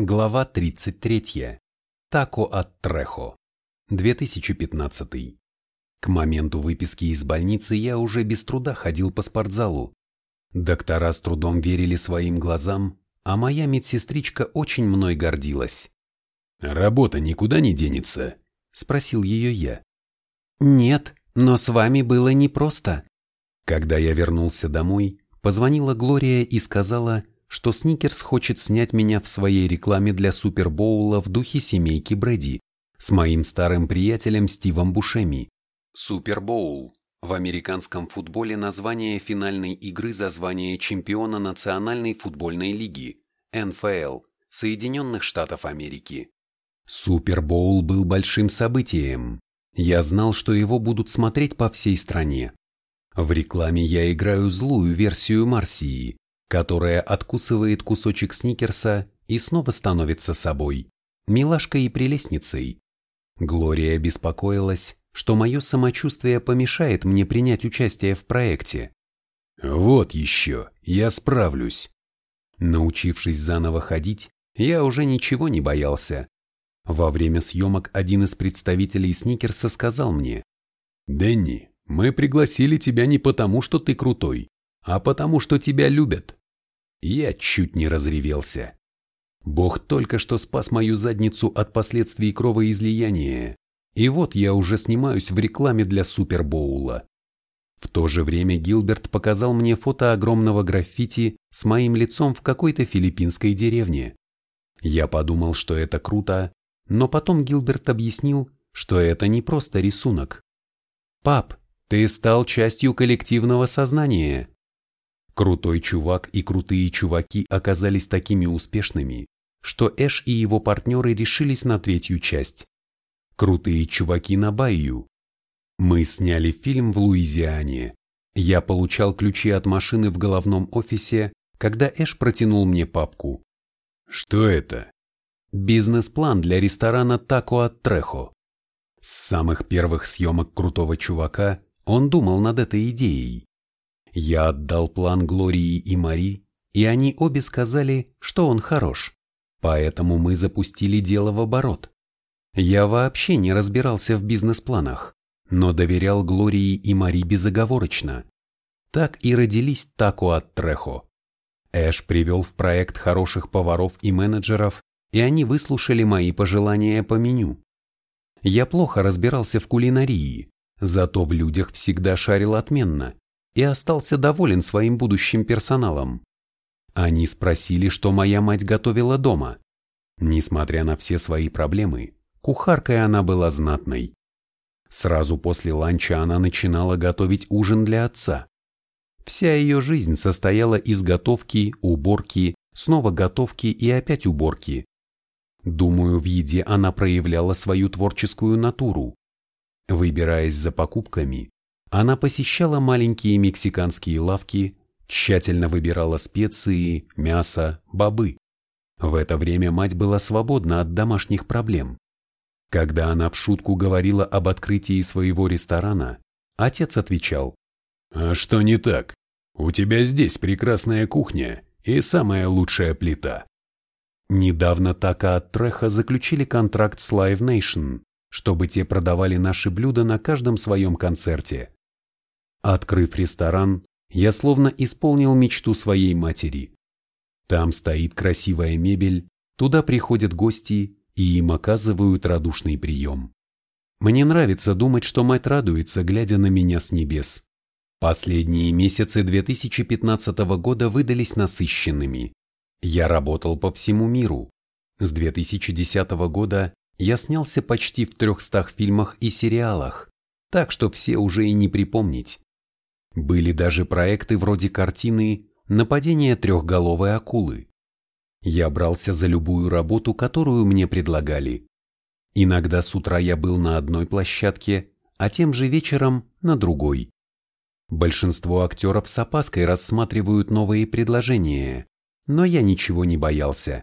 Глава 33. Тако от Трехо. 2015. К моменту выписки из больницы я уже без труда ходил по спортзалу. Доктора с трудом верили своим глазам, а моя медсестричка очень мной гордилась. «Работа никуда не денется?» – спросил ее я. «Нет, но с вами было непросто». Когда я вернулся домой, позвонила Глория и сказала – что Сникерс хочет снять меня в своей рекламе для Супербоула в духе семейки Брэди с моим старым приятелем Стивом Бушеми. Супербоул в американском футболе название финальной игры за звание чемпиона Национальной футбольной лиги НФЛ Соединенных Штатов Америки. Супербоул был большим событием. Я знал, что его будут смотреть по всей стране. В рекламе я играю злую версию Марсии, которая откусывает кусочек сникерса и снова становится собой, милашкой и прелестницей. Глория беспокоилась, что мое самочувствие помешает мне принять участие в проекте. «Вот еще, я справлюсь». Научившись заново ходить, я уже ничего не боялся. Во время съемок один из представителей Сникерса сказал мне, «Дэнни, мы пригласили тебя не потому, что ты крутой, а потому, что тебя любят. Я чуть не разревелся. Бог только что спас мою задницу от последствий кровоизлияния, и вот я уже снимаюсь в рекламе для Супербоула. В то же время Гилберт показал мне фото огромного граффити с моим лицом в какой-то филиппинской деревне. Я подумал, что это круто, но потом Гилберт объяснил, что это не просто рисунок. «Пап, ты стал частью коллективного сознания. Крутой чувак и крутые чуваки оказались такими успешными, что Эш и его партнеры решились на третью часть. Крутые чуваки на Байю. Мы сняли фильм в Луизиане. Я получал ключи от машины в головном офисе, когда Эш протянул мне папку. Что это? Бизнес-план для ресторана Тако от Трехо. С самых первых съемок крутого чувака он думал над этой идеей. Я отдал план Глории и Мари, и они обе сказали, что он хорош. Поэтому мы запустили дело в оборот. Я вообще не разбирался в бизнес-планах, но доверял Глории и Мари безоговорочно. Так и родились Тако от Трехо. Эш привел в проект хороших поваров и менеджеров, и они выслушали мои пожелания по меню. Я плохо разбирался в кулинарии, зато в людях всегда шарил отменно и остался доволен своим будущим персоналом. Они спросили, что моя мать готовила дома. Несмотря на все свои проблемы, кухаркой она была знатной. Сразу после ланча она начинала готовить ужин для отца. Вся ее жизнь состояла из готовки, уборки, снова готовки и опять уборки. Думаю, в еде она проявляла свою творческую натуру. Выбираясь за покупками, она посещала маленькие мексиканские лавки, тщательно выбирала специи, мясо, бобы. В это время мать была свободна от домашних проблем. Когда она в шутку говорила об открытии своего ресторана, отец отвечал, «А что не так? У тебя здесь прекрасная кухня и самая лучшая плита». Недавно Така от Треха заключили контракт с Live Nation, чтобы те продавали наши блюда на каждом своем концерте. Открыв ресторан, я словно исполнил мечту своей матери. Там стоит красивая мебель, туда приходят гости и им оказывают радушный прием. Мне нравится думать, что мать радуется, глядя на меня с небес. Последние месяцы 2015 года выдались насыщенными. Я работал по всему миру. С 2010 года я снялся почти в 300 фильмах и сериалах, так что все уже и не припомнить. Были даже проекты вроде картины «Нападение трехголовой акулы». Я брался за любую работу, которую мне предлагали. Иногда с утра я был на одной площадке, а тем же вечером на другой. Большинство актеров с опаской рассматривают новые предложения, но я ничего не боялся.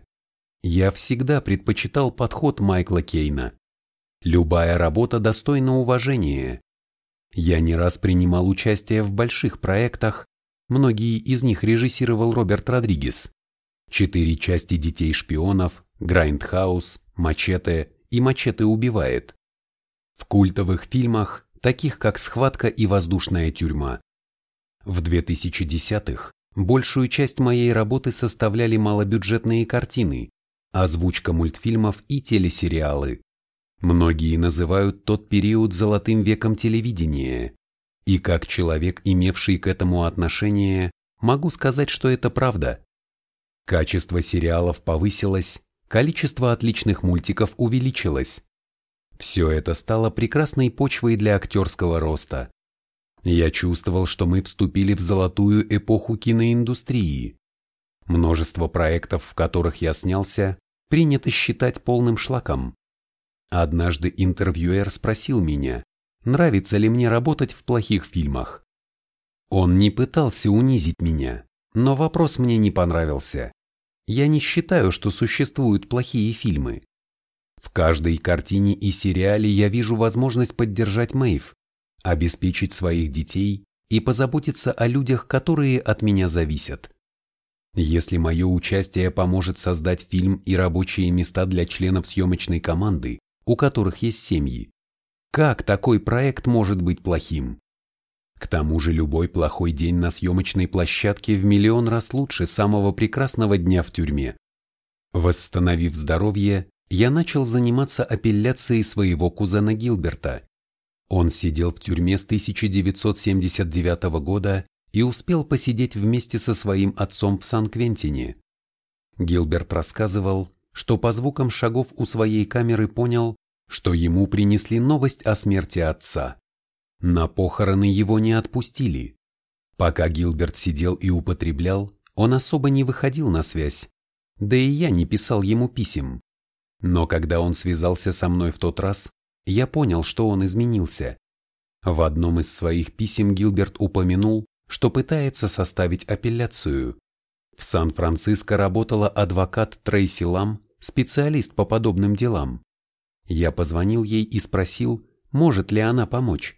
Я всегда предпочитал подход Майкла Кейна. Любая работа достойна уважения, я не раз принимал участие в больших проектах, многие из них режиссировал Роберт Родригес. Четыре части «Детей шпионов», Грайндхаус, Мачете и Мачете убивает. В культовых фильмах, таких как «Схватка» и «Воздушная тюрьма». В 2010-х большую часть моей работы составляли малобюджетные картины, озвучка мультфильмов и телесериалы. Многие называют тот период золотым веком телевидения. И как человек, имевший к этому отношение, могу сказать, что это правда. Качество сериалов повысилось, количество отличных мультиков увеличилось. Все это стало прекрасной почвой для актерского роста. Я чувствовал, что мы вступили в золотую эпоху киноиндустрии. Множество проектов, в которых я снялся, принято считать полным шлаком. Однажды интервьюер спросил меня, нравится ли мне работать в плохих фильмах. Он не пытался унизить меня, но вопрос мне не понравился. Я не считаю, что существуют плохие фильмы. В каждой картине и сериале я вижу возможность поддержать Мэйв, обеспечить своих детей и позаботиться о людях, которые от меня зависят. Если мое участие поможет создать фильм и рабочие места для членов съемочной команды, у которых есть семьи, как такой проект может быть плохим? К тому же любой плохой день на съемочной площадке в миллион раз лучше самого прекрасного дня в тюрьме. Восстановив здоровье, я начал заниматься апелляцией своего кузена Гилберта. Он сидел в тюрьме с 1979 года и успел посидеть вместе со своим отцом в Сан-Квентине. Гилберт рассказывал, что по звукам шагов у своей камеры понял, что ему принесли новость о смерти отца. На похороны его не отпустили. Пока Гилберт сидел и употреблял, он особо не выходил на связь. Да и я не писал ему писем. Но когда он связался со мной в тот раз, я понял, что он изменился. В одном из своих писем Гилберт упомянул, что пытается составить апелляцию. В Сан-Франциско работала адвокат Трейси Лам, специалист по подобным делам. Я позвонил ей и спросил, может ли она помочь.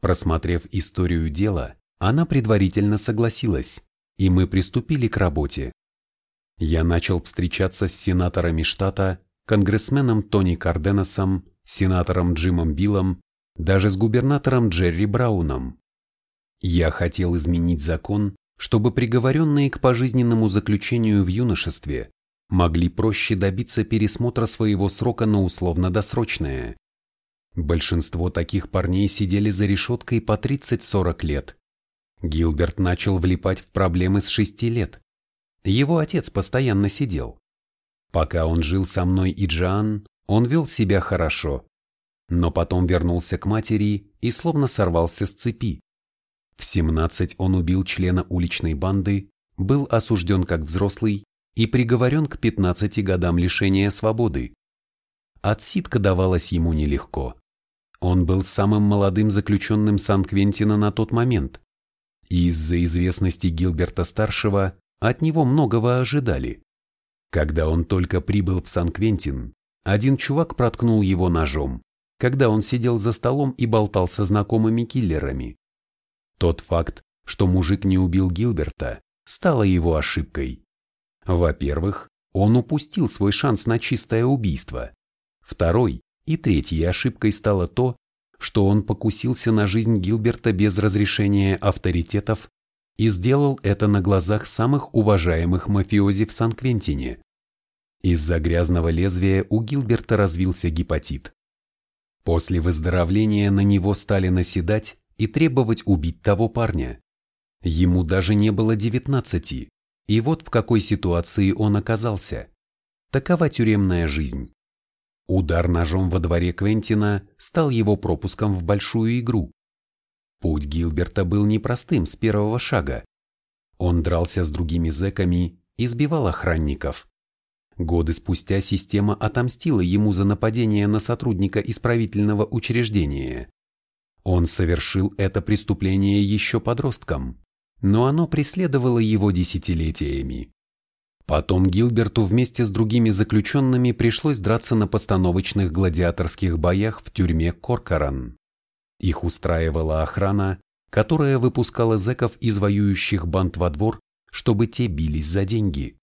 Просмотрев историю дела, она предварительно согласилась, и мы приступили к работе. Я начал встречаться с сенаторами штата, конгрессменом Тони Карденосом, сенатором Джимом Биллом, даже с губернатором Джерри Брауном. Я хотел изменить закон, чтобы приговоренные к пожизненному заключению в юношестве могли проще добиться пересмотра своего срока на условно-досрочное. Большинство таких парней сидели за решеткой по 30-40 лет. Гилберт начал влипать в проблемы с 6 лет. Его отец постоянно сидел. Пока он жил со мной и Джоан, он вел себя хорошо. Но потом вернулся к матери и словно сорвался с цепи. В 17 он убил члена уличной банды, был осужден как взрослый и приговорен к 15 годам лишения свободы. Отсидка давалась ему нелегко. Он был самым молодым заключенным Сан-Квентина на тот момент. И из-за известности Гилберта-старшего от него многого ожидали. Когда он только прибыл в Сан-Квентин, один чувак проткнул его ножом, когда он сидел за столом и болтал со знакомыми киллерами. Тот факт, что мужик не убил Гилберта, стало его ошибкой. Во-первых, он упустил свой шанс на чистое убийство. Второй и третьей ошибкой стало то, что он покусился на жизнь Гилберта без разрешения авторитетов и сделал это на глазах самых уважаемых мафиози в Сан-Квентине. Из-за грязного лезвия у Гилберта развился гепатит. После выздоровления на него стали наседать и требовать убить того парня. Ему даже не было девятнадцати, и вот в какой ситуации он оказался. Такова тюремная жизнь. Удар ножом во дворе Квентина стал его пропуском в большую игру. Путь Гилберта был непростым с первого шага. Он дрался с другими зэками, избивал охранников. Годы спустя система отомстила ему за нападение на сотрудника исправительного учреждения. Он совершил это преступление еще подростком, но оно преследовало его десятилетиями. Потом Гилберту вместе с другими заключенными пришлось драться на постановочных гладиаторских боях в тюрьме Коркоран. Их устраивала охрана, которая выпускала зэков из воюющих банд во двор, чтобы те бились за деньги.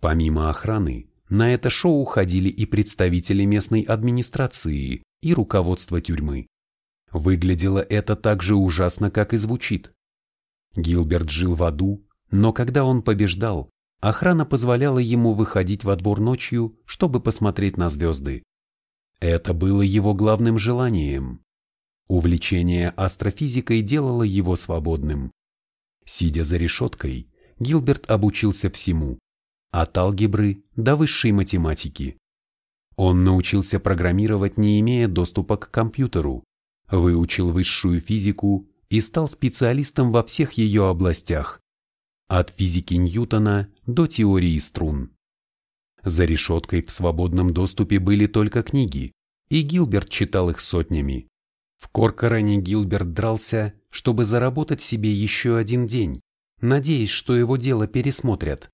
Помимо охраны, на это шоу ходили и представители местной администрации, и руководство тюрьмы. Выглядело это так же ужасно, как и звучит. Гилберт жил в аду, но когда он побеждал, охрана позволяла ему выходить во двор ночью, чтобы посмотреть на звезды. Это было его главным желанием. Увлечение астрофизикой делало его свободным. Сидя за решеткой, Гилберт обучился всему, от алгебры до высшей математики. Он научился программировать, не имея доступа к компьютеру, выучил высшую физику и стал специалистом во всех ее областях, от физики Ньютона до теории струн. За решеткой в свободном доступе были только книги, и Гилберт читал их сотнями. В Коркоране Гилберт дрался, чтобы заработать себе еще один день, надеясь, что его дело пересмотрят.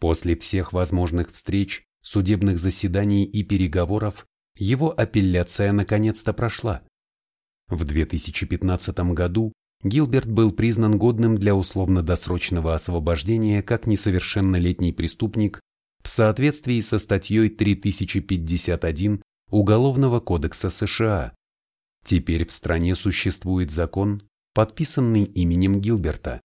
После всех возможных встреч, судебных заседаний и переговоров его апелляция наконец-то прошла. В 2015 году Гилберт был признан годным для условно-досрочного освобождения как несовершеннолетний преступник в соответствии со статьей 3051 Уголовного кодекса США. Теперь в стране существует закон, подписанный именем Гилберта.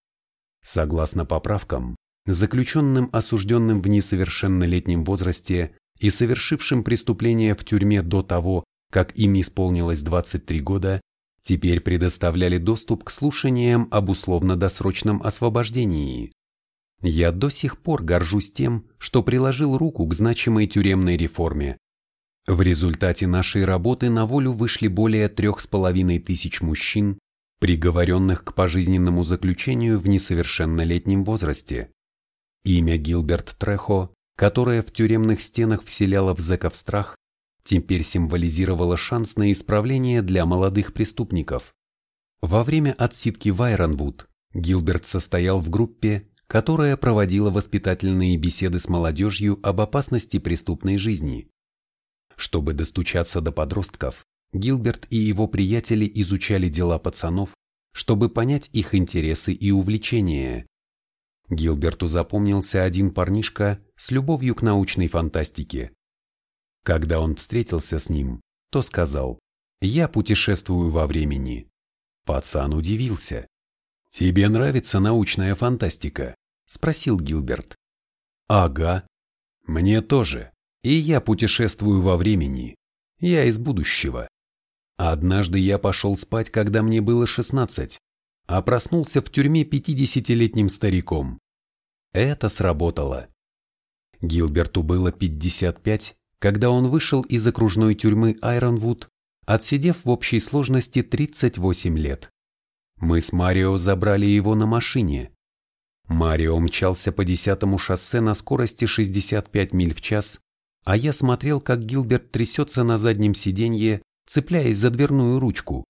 Согласно поправкам, заключенным, осужденным в несовершеннолетнем возрасте и совершившим преступление в тюрьме до того, как им исполнилось 23 года, теперь предоставляли доступ к слушаниям об условно-досрочном освобождении. Я до сих пор горжусь тем, что приложил руку к значимой тюремной реформе. В результате нашей работы на волю вышли более трех с половиной тысяч мужчин, приговоренных к пожизненному заключению в несовершеннолетнем возрасте. Имя Гилберт Трехо, которое в тюремных стенах вселяло в зэков страх, теперь символизировало шанс на исправление для молодых преступников. Во время отсидки в Айронвуд Гилберт состоял в группе, которая проводила воспитательные беседы с молодежью об опасности преступной жизни. Чтобы достучаться до подростков, Гилберт и его приятели изучали дела пацанов, чтобы понять их интересы и увлечения. Гилберту запомнился один парнишка с любовью к научной фантастике. Когда он встретился с ним, то сказал «Я путешествую во времени». Пацан удивился. «Тебе нравится научная фантастика?» – спросил Гилберт. «Ага. Мне тоже. И я путешествую во времени. Я из будущего. Однажды я пошел спать, когда мне было 16, а проснулся в тюрьме 50-летним стариком. Это сработало. Гилберту было 55, когда он вышел из окружной тюрьмы Айронвуд, отсидев в общей сложности 38 лет. Мы с Марио забрали его на машине. Марио мчался по десятому шоссе на скорости 65 миль в час, а я смотрел, как Гилберт трясется на заднем сиденье, цепляясь за дверную ручку.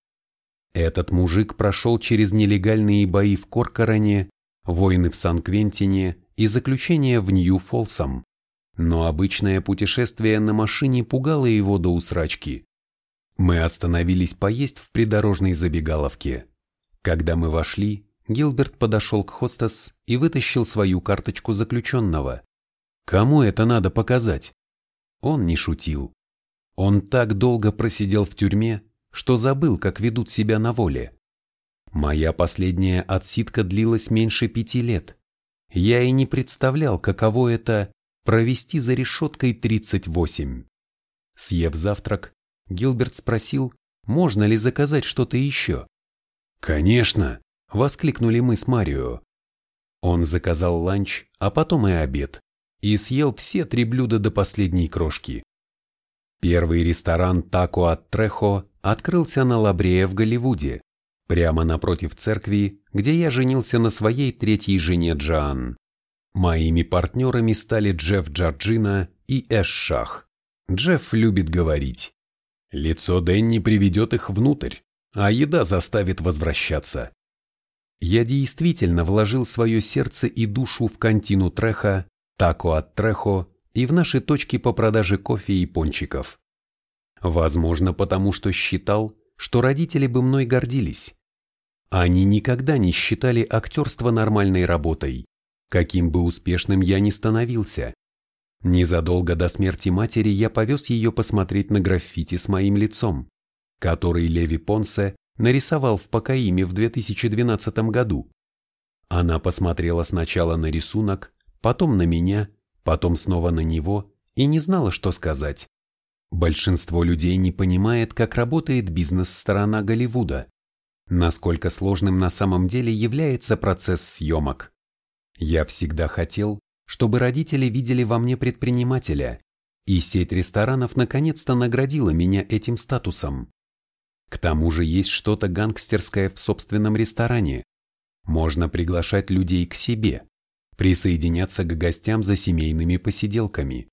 Этот мужик прошел через нелегальные бои в Коркоране, войны в Сан-Квентине и заключение в Нью-Фолсом. Но обычное путешествие на машине пугало его до усрачки. Мы остановились поесть в придорожной забегаловке. Когда мы вошли, Гилберт подошел к хостес и вытащил свою карточку заключенного. Кому это надо показать? Он не шутил. Он так долго просидел в тюрьме, что забыл, как ведут себя на воле. Моя последняя отсидка длилась меньше пяти лет. Я и не представлял, каково это провести за решеткой 38. Съев завтрак, Гилберт спросил, можно ли заказать что-то еще. «Конечно!» – воскликнули мы с Марио. Он заказал ланч, а потом и обед и съел все три блюда до последней крошки. Первый ресторан Тако от Трехо открылся на Лабрее в Голливуде, прямо напротив церкви, где я женился на своей третьей жене Джоан. Моими партнерами стали Джефф Джорджина и Эш Шах. Джефф любит говорить. Лицо Дэнни приведет их внутрь, а еда заставит возвращаться. Я действительно вложил свое сердце и душу в кантину Треха тако от Трехо и в наши точки по продаже кофе и пончиков. Возможно, потому что считал, что родители бы мной гордились. Они никогда не считали актерство нормальной работой, каким бы успешным я ни становился. Незадолго до смерти матери я повез ее посмотреть на граффити с моим лицом, который Леви Понсе нарисовал в Пакаиме в 2012 году. Она посмотрела сначала на рисунок, потом на меня, потом снова на него и не знала, что сказать. Большинство людей не понимает, как работает бизнес-сторона Голливуда, насколько сложным на самом деле является процесс съемок. Я всегда хотел, чтобы родители видели во мне предпринимателя, и сеть ресторанов наконец-то наградила меня этим статусом. К тому же есть что-то гангстерское в собственном ресторане. Можно приглашать людей к себе, присоединяться к гостям за семейными посиделками.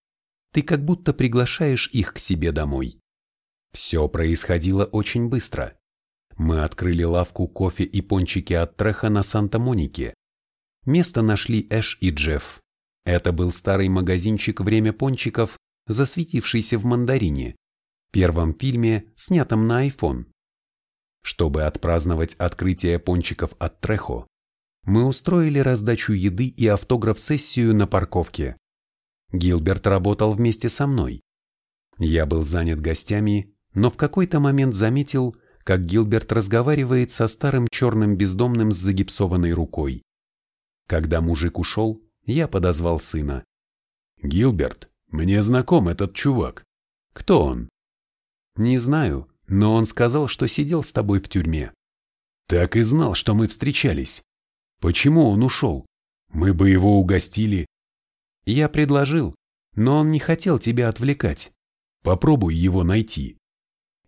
Ты как будто приглашаешь их к себе домой. Все происходило очень быстро. Мы открыли лавку кофе и пончики от Треха на Санта-Монике. Место нашли Эш и Джефф. Это был старый магазинчик «Время пончиков», засветившийся в «Мандарине», первом фильме, снятом на iPhone. Чтобы отпраздновать открытие пончиков от Трехо, мы устроили раздачу еды и автограф-сессию на парковке. Гилберт работал вместе со мной. Я был занят гостями, но в какой-то момент заметил, как Гилберт разговаривает со старым черным бездомным с загипсованной рукой. Когда мужик ушел, я подозвал сына. «Гилберт, мне знаком этот чувак. Кто он?» «Не знаю, но он сказал, что сидел с тобой в тюрьме. Так и знал, что мы встречались. Почему он ушел? Мы бы его угостили. Я предложил, но он не хотел тебя отвлекать. Попробуй его найти.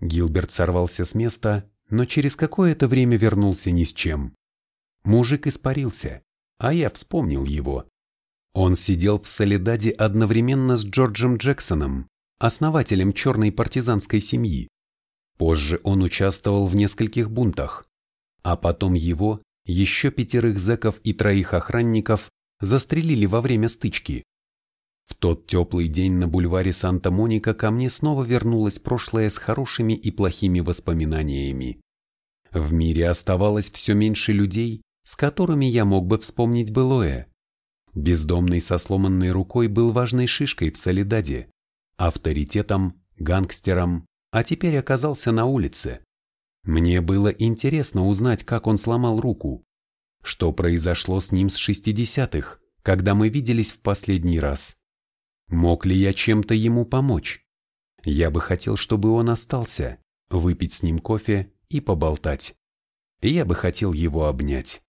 Гилберт сорвался с места, но через какое-то время вернулся ни с чем. Мужик испарился, а я вспомнил его. Он сидел в Солидаде одновременно с Джорджем Джексоном, основателем черной партизанской семьи. Позже он участвовал в нескольких бунтах, а потом его, еще пятерых зэков и троих охранников застрелили во время стычки. В тот теплый день на бульваре Санта-Моника ко мне снова вернулось прошлое с хорошими и плохими воспоминаниями. В мире оставалось все меньше людей, с которыми я мог бы вспомнить былое. Бездомный со сломанной рукой был важной шишкой в Солидаде, авторитетом, гангстером, а теперь оказался на улице. Мне было интересно узнать, как он сломал руку, что произошло с ним с 60-х, когда мы виделись в последний раз. Мог ли я чем-то ему помочь? Я бы хотел, чтобы он остался, выпить с ним кофе и поболтать. Я бы хотел его обнять.